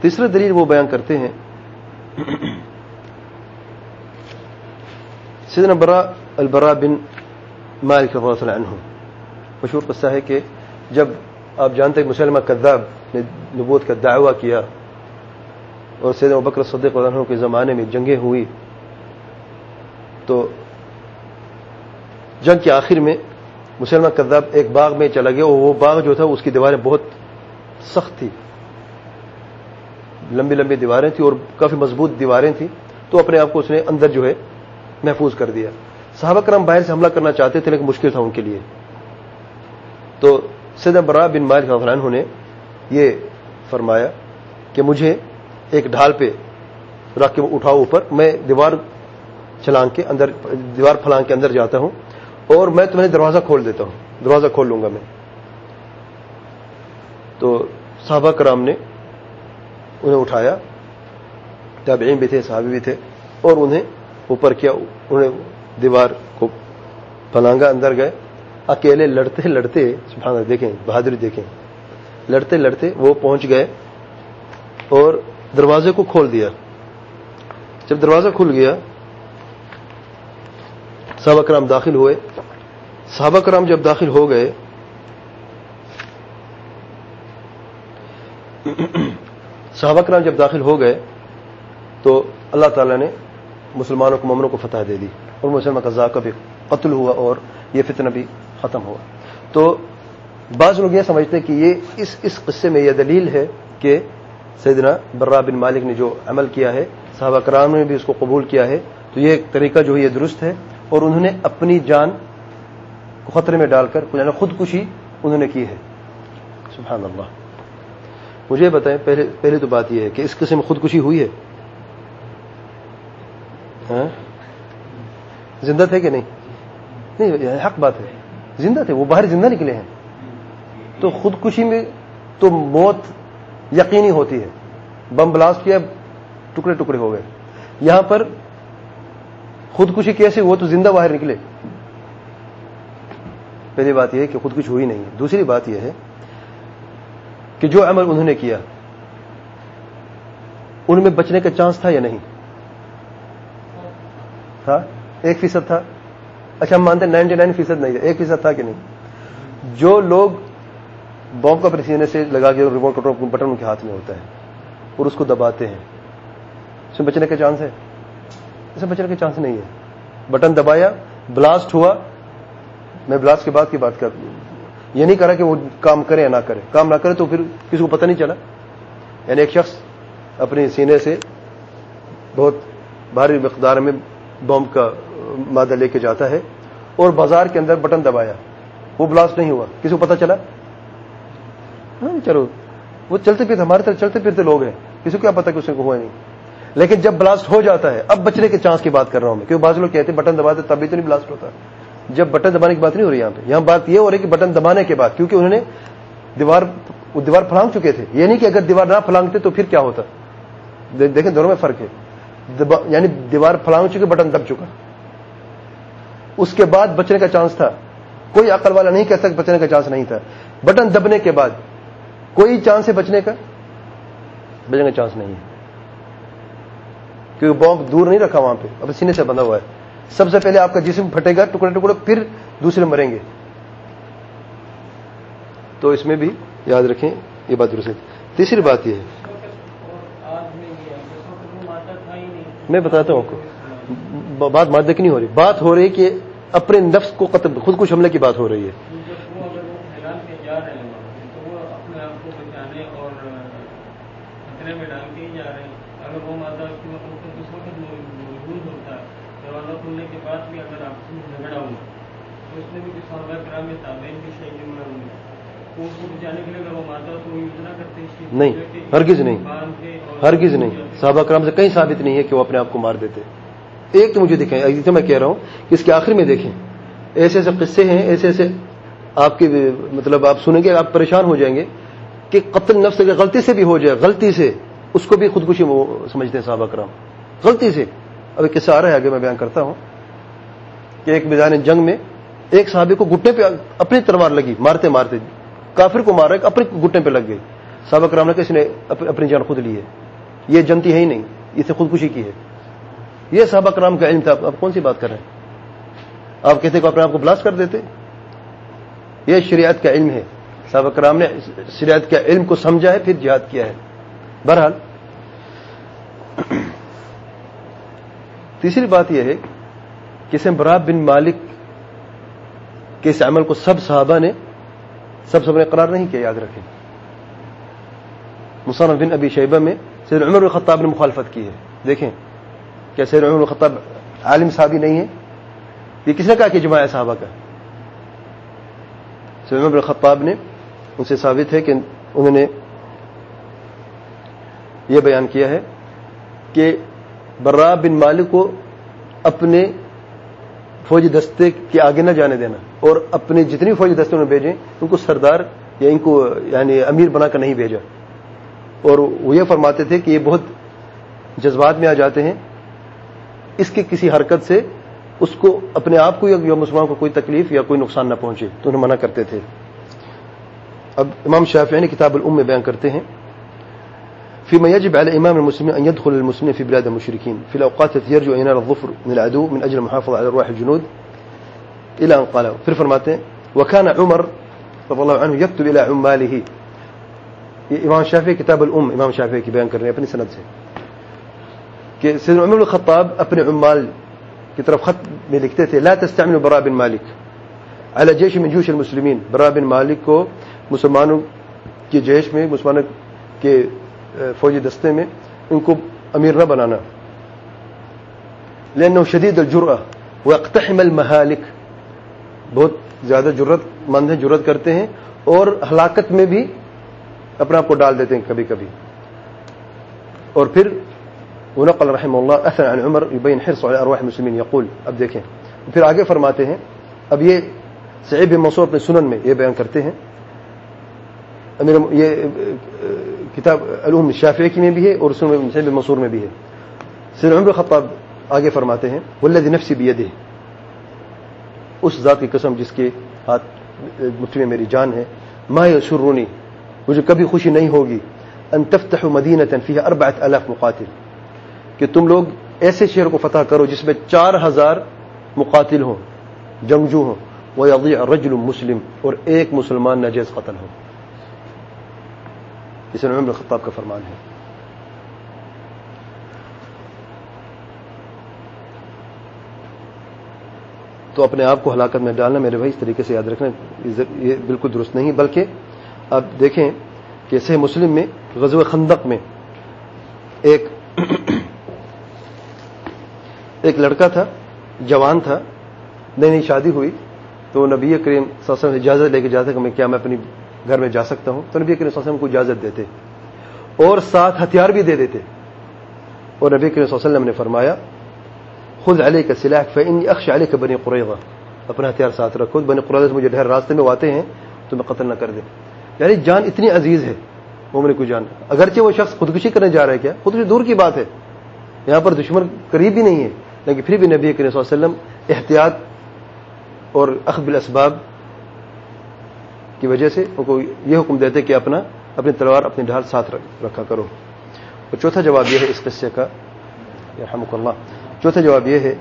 تیسرا دلیل وہ بیان کرتے ہیں۔ سیدنا برا البرا بن مالک رضی اللہ عنہ، مشہور قصہ ہے کہ جب آپ جانتے ہیں مسلمہ کذاب نے نبوت کا دعویٰ کیا اور سیدنا بکر صدیق عنہ کے زمانے میں جنگیں ہوئی، تو جنگ کے آخر میں مسلمہ کذاب ایک باغ میں چلا گیا اور وہ باغ جو تھا اس کی دیواریں بہت سخت تھی۔ لمبی لمبی دیواریں تھیں اور کافی مضبوط دیواریں تھیں، تو اپنے آپ کو اس نے اندر جو ہے محفوظ کر دیا۔ صحابہ کرام باہر سے حملہ کرنا چاہتے تھے، لیکن مشکل تھا ان کے لیے۔ تو سید برا بن مالک عنہ نے یہ فرمایا کہ مجھے ایک ڈھال پہ رکھ کے اٹھاؤ اوپر، میں دیوار چھلانگ کے اندر، دیوار پھلانگ کے اندر جاتا ہوں اور میں تمہیں دروازہ کھول دیتا ہوں، دروازہ کھول لوں گا میں۔ تو صحابہ کرام نے انہیں اٹھایا، تابعین بھی تھے، صحابی بھی تھے، اور انہیں اوپر کیا، انہیں دیوار کو پلانگا اندر گئے۔ اکیلے لڑتے لڑتے، سبحان اللہ، دیکھیں، بہادری دیکھیں۔ لڑتے لڑتے وہ پہنچ گئے اور دروازے کو کھول دیا۔ جب دروازہ کھل گیا، صحابہ کرام داخل ہوئے۔ صحابہ کرام جب داخل ہو گئے صحابہ کرام جب داخل ہو گئے تو اللہ تعالی نے مسلمانوں کو ممنوں کو فتح دے دی اور مسلمان کا ذاکہ بھی قتل ہوا اور یہ فتنہ بھی ختم ہوا۔ تو بعض لوگ یہ سمجھتے کہ یہ اس اس قصے میں یہ دلیل ہے کہ سیدنا برا بن مالک نے جو عمل کیا ہے، صحابہ کرام نے بھی اس کو قبول کیا ہے۔ تو یہ طریقہ جو ہے یہ درست ہے اور انہوں نے اپنی جان کو خطرے میں ڈال کر خودکشی انہوں نے کی ہے۔ سبحان اللہ۔ مجھے بتائیں، پہلے پہلے تو بات یہ ہے کہ اس قسم خودکشی ہوئی ہے؟ ہاں؟ زندہ تھے کہ نہیں؟ نہیں، حق بات ہے۔ زندہ تھے، وہ باہر زندہ نکلے ہیں۔ تو خودکشی میں تو موت یقینی ہوتی ہے۔ بم بلاسٹ کیا، ٹکڑے ٹکڑے ہو گئے۔ یہاں پر خودکشی کیسے وہ تو زندہ باہر نکلے؟ پہلی بات یہ ہے کہ خودکشی ہوئی نہیں ہے۔ دوسری بات یہ ہے کہ جو عمل انہوں نے کیا، ان میں بچنے کا چانس تھا یا نہیں؟ تھا؟ ایک فیصد تھا؟ اچھا ہم مانتے نائنٹی نائن فیصد نہیں تھا ایک فیصد تھا کہ نہیں؟ جو لوگ بوم کا پریسینے سے لگا کے ریموٹ کنٹرول بٹن ان کے ہاتھ میں ہوتا ہے، اور اس کو دباتے ہیں، اس میں بچنے کا چانس ہے؟ اس میں بچنے کا چانس نہیں ہے۔ بٹن دبایا بلاسٹ ہوا، میں بلاسٹ کے بعد کی بات کر یہ نہیں کرا کہ وہ کام کرے یا نہ کرے۔ کام نہ کرے تو پھر کسی کو پتہ نہیں چلا۔ یعنی ایک شخص اپنی سینے سے بہت بھاری مقدار میں بم کا مادہ لے کے جاتا ہے اور بازار کے اندر بٹن دبایا۔ وہ بلاسٹ نہیں ہوا۔ کسی کو پتا چلا؟ ہاں، چلو۔ وہ چلتے پھرتے، ہمارے طرح چلتے پھرتے لوگ ہیں۔ کسی کو کیا پتا کہ اس کو ہوا نہیں۔ لیکن جب بلاسٹ ہو جاتا ہے، اب بچنے کے چانس کی بات کر رہا ہوں میں، کیونکہ بعض لوگ کہتے ہیں بٹن دباتے تب بھی تو نہیں بلاسٹ ہوتا۔ جب بٹن دبانے کی بات نہیں ہو رہی یہاں پہ۔ یہاں بات یہ ہو رہی کہ بٹن دبانے کے بعد، کیونکہ انہوں نے دیوار دیوار پھلانگ چکے تھے۔ یہ نہیں کہ اگر دیوار نہ پھلانگتے تو پھر کیا ہوتا؟ دیکھیں دونوں میں فرق ہے۔ یعنی دیوار پھلانگ چکے بٹن دب چکا۔ اس کے بعد بچنے کا چانس تھا۔ کوئی عقل والا نہیں کہہ سکتا بچنے کا چانس نہیں تھا۔ بٹن دبنے کے بعد کوئی چانس ہے بچنے کا؟ بچنے کا چانس نہیں ہے۔ کیونکہ بوم دور نہیں رکھا وہاں پہ۔ اب سینے سے بندھا ہوا ہے۔ سب سے پہلے آپ کا جسم پھٹے گا، ٹکڑے ٹکڑے، پھر دوسرے مریں گے۔ تو اس میں بھی یاد رکھیں، یہ بات درست تیسری بات یہ ہے۔ میں بتاتا ہوں آپ کو، بات مادے کی نہیں ہو رہی، بات ہو رہی کہ اپنے نفس کو قتل، خود کچھ حملے کی بات ہو رہی ہے۔ نہیں ہرگز نہیں ہرگز نہیں۔ صحابہ کرام سے کہیں ثابت نہیں ہے کہ وہ اپنے آپ کو مار دیتے۔ ایک تو مجھے دکھیں جیسے میں کہہ رہا ہوں کہ اس کے آخر میں دیکھیں۔ ایسے ایسے قصے ہیں ایسے ایسے آپ کے مطلب آپ سنیں گے آپ پریشان ہو جائیں گے کہ قتل نفس اگر غلطی سے بھی ہو جائے غلطی سے اس کو بھی خودکشی وہ سمجھتے ہیں صحابہ کرام۔ غلطی سے۔ اب ایک قصہ آ رہا ہے آگے میں بیان کرتا ہوں کہ ایک میدان جنگ میں ایک صحابی کو گٹنے پہ اپنی تلوار لگی، مارتے مارتے کافر کو مارا اپنے گٹنے پہ لگ گئی۔ سابق رام نے کسی نے اپنی جان خود لی ہے۔ یہ جنتی ہے ہی نہیں اسے خودکشی کی ہے۔ یہ سابق رام کا علم تھا۔ آپ کون سی بات کر رہے ہیں؟ آپ کہتے کہ اپنے آپ کو بلاس کر دیتے؟ یہ شریعت کا علم ہے۔ سابق رام نے شریعت کے علم کو سمجھا ہے، پھر جہاد کیا ہے۔ بہرحال، تیسری بات یہ ہے کہ سمبراب بن مالک کے اس عمل کو سب صحابہ نے سب سب نے قرار نہیں کیا، یاد رکھیں۔ مصنف بن ابی شیبہ میں سید عمر الخطاب نے مخالفت کی ہے۔ دیکھیں کیا سید عمر الخطاب عالم صحابی نہیں ہے۔ یہ کس نے کہا کہ جماع صحابہ کا؟ سید عمر الخطاب نے ان سے ثابت ہے کہ انہوں نے یہ بیان کیا ہے کہ برا بن مالک کو اپنے فوجی دستے کے آگے نہ جانے دینا اور اپنے جتنی فوجی دستے انہیں بھیجیں ان کو سردار یا ان کو یعنی امیر بنا کر نہیں بھیجا۔ اور وہ یہ فرماتے تھے کہ یہ بہت جذبات میں آ جاتے ہیں۔ اس کی کسی حرکت سے اس کو اپنے آپ کو یا مسلمان کو کوئی تکلیف یا کوئی نقصان نہ پہنچے، تو انہیں منع کرتے تھے۔ اب امام شافعی نے کتاب الام میں بیان کرتے ہیں۔ فيما يجب على إمام المسلمين أن يدخل المسلمين في بلاد المشركين. في الأوقات التي يرجو أن ينال الظفر من العدو من أجل المحافظة على أرواح الجنود. إلى أن قال في الفرماتين وكان عمر رضي الله عنه يكتب إلى عماله. امام شافعی کتاب الام امام شافعی کی بیان کر رہے ہیں اپنی سند سے کہ سید عمر الخطاب اپنے عمال. کی طرف خط میں لکھتے تھے لا تستعمل برا بن مالک على جيش من جوش المسلمين. برا بن مالک کو مسلمانوں کے جیش میں مسلمانوں کے فوجی دستے میں ان کو امیر نہ بنانا۔ لأنه شدید الجرأة، ويقتحم المهالك۔ بہت زیادہ جرت مند ہیں جرت کرتے ہیں، اور ہلاکت میں بھی اپنے آپ کو ڈال دیتے ہیں کبھی کبھی اور پھر ونقل رحمه الله اثر عن عمر، يبين حرص على ارواح المسلمين، يقول، اب دیکھیں۔ پھر آگے فرماتے ہیں، اب یہ سعید بن منصور اپنے سنن میں یہ بیان کرتے ہیں۔ امیر یہ کتاب علوم شافعی کی میں بھی ہے اور سنن سعید بن منصور میں بھی ہے۔ سر عمر خطاب آگے فرماتے ہیں، والذی نفسی بیدہ اس ذات کی قسم جس کے ہاتھ مٹھی میں میری جان ہے۔ ما یسرونی مجھے کبھی خوشی نہیں ہوگی۔ ان تفتح مدینہ فیها اربعت الاف مقاتل۔ کہ تم لوگ ایسے شہر کو فتح کرو جس میں چار ہزار مقاتل ہوں، جنگجو ہوں۔ وہ رجل مسلم، اور ایک مسلمان نجیز قتل ہوں ہو اسے عمر خطاب کا فرمان ہے۔ تو اپنے آپ کو ہلاکت میں ڈالنا میرے بھائی، اس طریقے سے یاد رکھنا، یہ بالکل درست نہیں، بلکہ اب دیکھیں کہ صحیح مسلم میں غزو خندق میں ایک ایک لڑکا تھا، جوان تھا، نئی نئی شادی ہوئی، تو نبی کریم صلی وسلم اجازت لے کے جاتا کہ میں کیا، میں اپنی گھر میں جا سکتا ہوں۔ تو نبی کریم صلی اللہ علیہ وسلم کو اجازت دیتے۔ اور ساتھ ہتھیار بھی دے دیتے۔ اور نبی کریم صلی اللہ علیہ وسلم نے فرمایا خود علیہ کا سلاح فین اخش علیہ کا بنی قریضہ اپنا ہتھیار ساتھ رکھو۔ بنی قریضہ مجھے ڈھیر راستے میں آتے ہیں، تو میں قتل نہ کر دے۔ یعنی جان اتنی عزیز ہے، مومن کو جان۔ اگرچہ وہ شخص خودکشی کرنے جا رہا ہے کیا؟ خودکشی دور کی بات ہے۔ یہاں پر دشمن قریب بھی نہیں ہے، لیکن پھر بھی نبی کریم صلی اللہ علیہ وسلم احتیاط اور اخب الاسباب کی وجہ سے ان کو یہ حکم دیتے کہ اپنا اپنی تلوار اپنی ڈھال ساتھ رکھا کرو۔ اور چوتھا جواب یہ ہے اس قصے کا رحمک اللہ، چوتھا جواب یہ ہے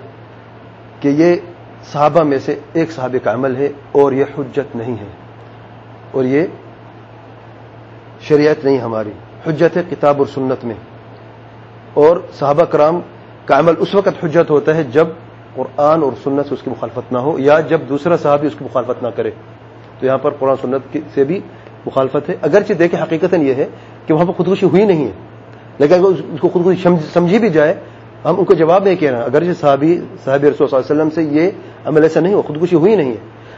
کہ یہ صحابہ میں سے ایک صحابے کا عمل ہے اور یہ حجت نہیں ہے۔ اور یہ شریعت نہیں ہماری۔ حجت ہے کتاب اور سنت میں۔ اور صحابہ کرام کا عمل اس وقت حجت ہوتا ہے جب قرآن اور سنت سے اس کی مخالفت نہ ہو یا جب دوسرا صحابی اس کی مخالفت نہ کرے۔ تو یہاں پر قرآن سنت سے بھی مخالفت ہے۔ اگرچہ دیکھیں حقیقت یہ ہے کہ وہاں پر خودکشی ہوئی نہیں ہے۔ لیکن اگر اس کو خودکشی سمجھی بھی جائے، ہم ان کو جواب نہیں کہہ رہے ہیں۔ اگرچہ صحابی صحابی رسول صلی اللہ علیہ وسلم سے یہ عمل ایسا نہیں ہو خودکشی ہوئی نہیں ہے۔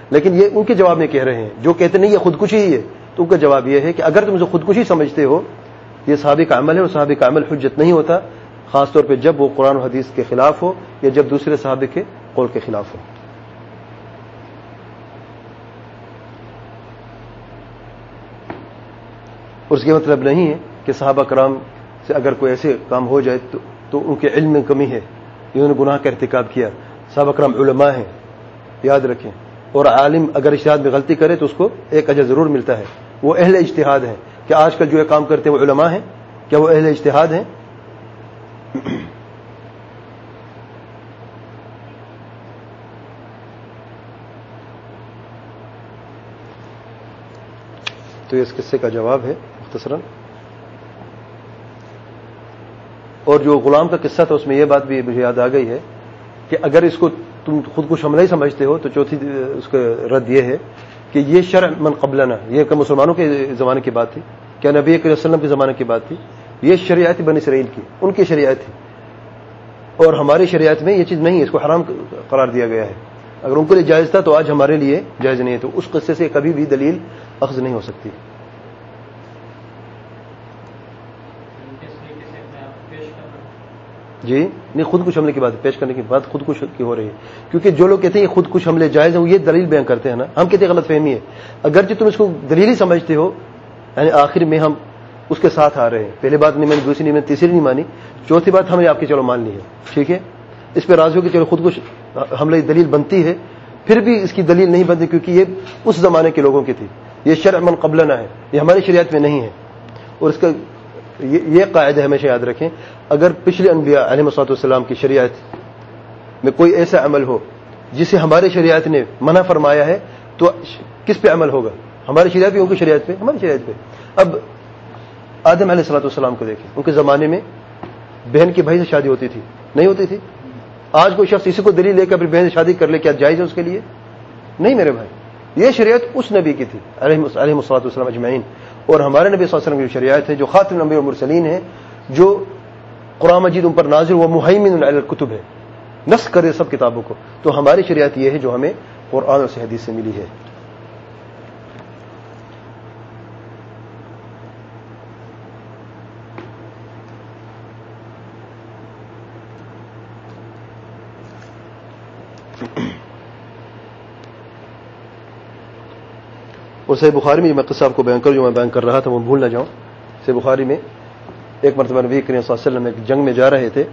لیکن یہ ان کے جواب میں کہہ رہے ہیں۔ جو کہتے نہیں، یہ خودکشی ہی ہے۔ تو ان کا جواب یہ ہے کہ اگر تم اسے خودکشی سمجھتے ہو، یہ صحابی کا عمل ہے اور صحابی کا عمل حجت نہیں ہوتا، خاص طور پہ جب وہ قرآن و حدیث کے خلاف ہو یا جب دوسرے صحابے کے قول کے خلاف ہو۔ اور اس کا مطلب نہیں ہے کہ صحابہ کرام سے اگر کوئی ایسے کام ہو جائے تو تو ان کے علم میں کمی ہے۔ انہوں نے گناہ کا ارتکاب کیا۔ صحابہ کرام علماء ہیں، یاد رکھیں۔ اور عالم اگر اشتہاد میں غلطی کرے تو اس کو ایک اجر ضرور ملتا ہے۔ وہ اہل اجتہاد ہیں۔ کہ آج کل جو یہ کام کرتے ہیں وہ علماء ہیں؟ کیا وہ اہل اشتہاد ہیں؟ تو اس قصے کا جواب ہے۔ مختصراً اور جو غلام کا قصہ تھا، اس میں یہ بات بھی مجھے یاد آ گئی ہے کہ اگر اس کو تم خود کو شملہ ہی سمجھتے ہو، تو چوتھی اس کا رد یہ ہے کہ یہ شرع من قبلنا۔ یہ کہ مسلمانوں کے زمانے کی بات تھی کیا نبی وسلم کے زمانے کی بات تھی۔ یہ شریعت بن اسرائیل کی، ان کی شریعت تھی۔ اور ہماری شریعت میں یہ چیز نہیں ہے، اس کو حرام قرار دیا گیا ہے۔ اگر ان کے لیے جائز تھا، تو آج ہمارے لیے جائز نہیں ہے۔ تو اس قصے سے کبھی بھی دلیل اخذ نہیں ہو سکتی۔ جی؟ نہیں، خود کچھ حملے کی بات پیش کرنے کی بات خود کچھ کی ہو رہی ہے۔ کیونکہ جو لوگ کہتے ہیں خود کچھ حملے جائز ہیں، وہ یہ دلیل بیان کرتے ہیں نا۔ ہم کہتے ہیں غلط فہمی ہے۔ اگرچہ تم اس کو دلیل ہی سمجھتے ہو یعنی آخر میں ہم اس کے ساتھ آ رہے ہیں۔ پہلی بات نہیں، میں نے دوسری نہیں، میں تیسری نہیں مانی۔ چوتھی بات، ہمیں آپ کی چلو مان لی ہے۔ ٹھیک ہے؟ اس پہ راضی ہو کہ چلو خود کچھ حملے دلیل بنتی ہے۔ پھر بھی اس کی دلیل نہیں بنتی کیونکہ یہ اس زمانے کے لوگوں کی تھی۔ یہ شرع من قبل نہ ہے، یہ ہماری شریعت میں نہیں ہے۔ اور اس کا یہ قاعدہ ہمیشہ یاد رکھیں، اگر پچھلے انبیاء علیہ مساط والسلام کی شریعت میں کوئی ایسا عمل ہو جسے ہمارے شریعت نے منع فرمایا ہے، تو کس پہ عمل ہوگا؟ ہماری شریعت بھی ہوگی شریعت پہ، ہماری شریعت پہ۔ اب آدم علیہ السلاۃ والسلام کو دیکھیں، ان کے زمانے میں بہن کی بھائی سے شادی ہوتی تھی، نہیں ہوتی تھی؟ آج کوئی شخص اسی کو دلی لے کے اپنی بہن سے شادی کر لے، کیا جائز ہے اس کے لیے؟ نہیں میرے بھائی، یہ شریعت اس نبی کی تھی، علیہ مسلاط والسلام اجمعین۔ اور ہمارے نبی صلی اللہ علیہ وسلم کی شریعت ہے، جو خاطر نبی اور مرسلین ہے جو قرآن مجید ان پر نازر و محمد الکتب ہے۔ نسخ کرے سب کتابوں کو۔ تو ہماری شریعت یہ ہے جو ہمیں قرآن اور حدیث سے ملی ہے۔ اور صحیح بخاری میں میں قصہ آپ کو بیان کروں جو میں بیان کر رہا تھا، وہ بھول نہ جاؤں۔ صحیح بخاری میں ایک مرتبہ نبی کریم صلی اللہ علیہ وسلم ایک جنگ میں جا رہے تھے،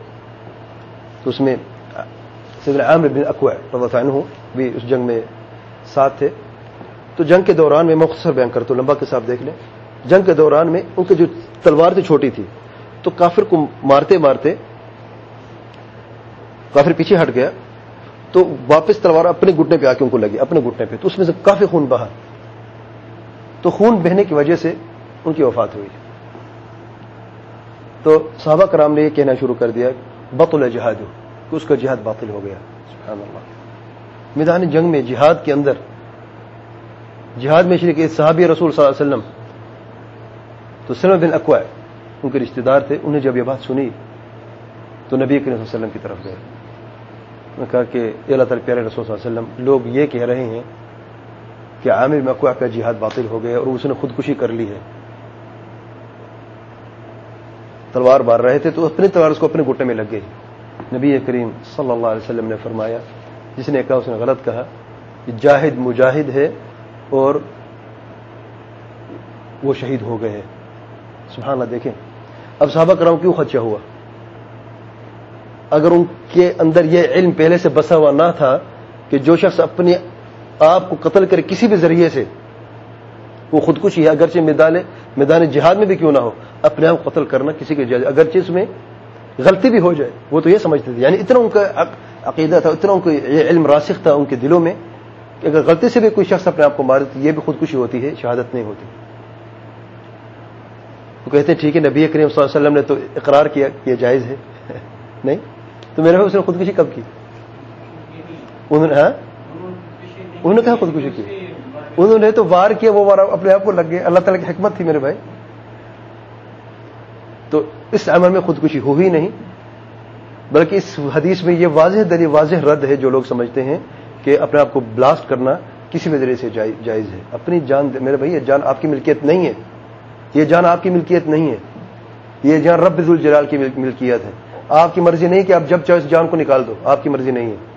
تو اس میں عامر بن اقوا رضا عنہ بھی اس جنگ میں ساتھ تھے۔ تو جنگ کے دوران میں مختصر بیان کرتا ہوں لمبا کے ساتھ دیکھ لیں۔ جنگ کے دوران میں ان کی جو تلوار تھی چھوٹی تھی، تو کافر کو مارتے مارتے کافر پیچھے ہٹ گیا، تو واپس تلوار اپنے گھٹنے پہ آ کے ان کو لگی، اپنے گھٹنے پہ۔ تو اس میں سے کافی خون بہا۔ تو خون بہنے کی وجہ سے ان کی وفات ہوئی۔ تو صحابہ کرام نے یہ کہنا شروع کر دیا، بطل جہاد، کہ اس کا جہاد باطل ہو گیا۔ سبحان اللہ۔ میدان جنگ میں، جہاد کے اندر، جہاد میں شریک صحابی رسول صلی اللہ علیہ وسلم، تو سلم بن اقوا ان کے رشتہ دار تھے انہیں جب یہ بات سنی، تو نبی کریم صلی اللہ علیہ وسلم کی طرف گئے۔ نے کہا کہ اللہ تعالی، پیارے رسول صلی اللہ علیہ وسلم، لوگ یہ کہہ رہے ہیں کہ عامر مکوا کا جہاد باطل ہو گیا اور اس نے خودکشی کر لی ہے۔ تلوار بار رہے تھے تو اپنی تلوار اس کو اپنے گھٹے میں لگ گئی۔ نبی کریم صلی اللہ علیہ وسلم نے فرمایا، جس نے کہا، اس نے غلط کہا کہ جاہد مجاہد ہے اور وہ شہید ہو گئے سبحان اللہ، دیکھیں۔ اب صحابہ کراؤں کیوں خدشہ ہوا؟ اگر ان کے اندر یہ علم پہلے سے بسا ہوا نہ تھا کہ جو شخص اپنی آپ کو قتل کرے کسی بھی ذریعے سے، وہ خودکشی ہے، اگرچہ میدان میدان جہاد میں بھی کیوں نہ ہو، اپنے آپ قتل کرنا کسی کے جائز، اگرچہ اس میں غلطی بھی ہو جائے، وہ تو یہ سمجھتے تھے۔ یعنی اتنا ان کا عقیدہ تھا، اتنا ان کو یہ علم راسخ تھا ان کے دلوں میں کہ اگر غلطی سے بھی کوئی شخص اپنے آپ کو مارے تو یہ بھی خودکشی ہوتی ہے، شہادت نہیں ہوتی۔ وہ کہتے ہیں، ٹھیک ہے، نبی کریم صلی اللہ علیہ وسلم نے تو اقرار کیا کہ یہ جائز ہے۔ نہیں؟ تو میرے اس نے خودکشی کب کی؟ انہوں نے ہاں؟ انہوں نے کہا خودکشی کی۔ انہوں نے تو وار کیا، وہ وار اپنے آپ کو لگ گئے۔ اللہ تعالیٰ کی حکمت تھی میرے بھائی۔ تو اس عمل میں خودکشی ہو ہی نہیں، بلکہ اس حدیث میں یہ واضح دلی واضح رد ہے جو لوگ سمجھتے ہیں کہ اپنے آپ کو بلاسٹ کرنا کسی بھی ذریعے سے جائز ہے۔ اپنی جان، میرے بھائی، یہ جان آپ کی ملکیت نہیں ہے۔ یہ جان آپ کی ملکیت نہیں ہے۔ یہ جان رب الجلال کی ملکیت ہے۔ آپ کی مرضی نہیں کہ آپ جب چاہے اس جان کو نکال دو۔ آپ کی مرضی نہیں ہے۔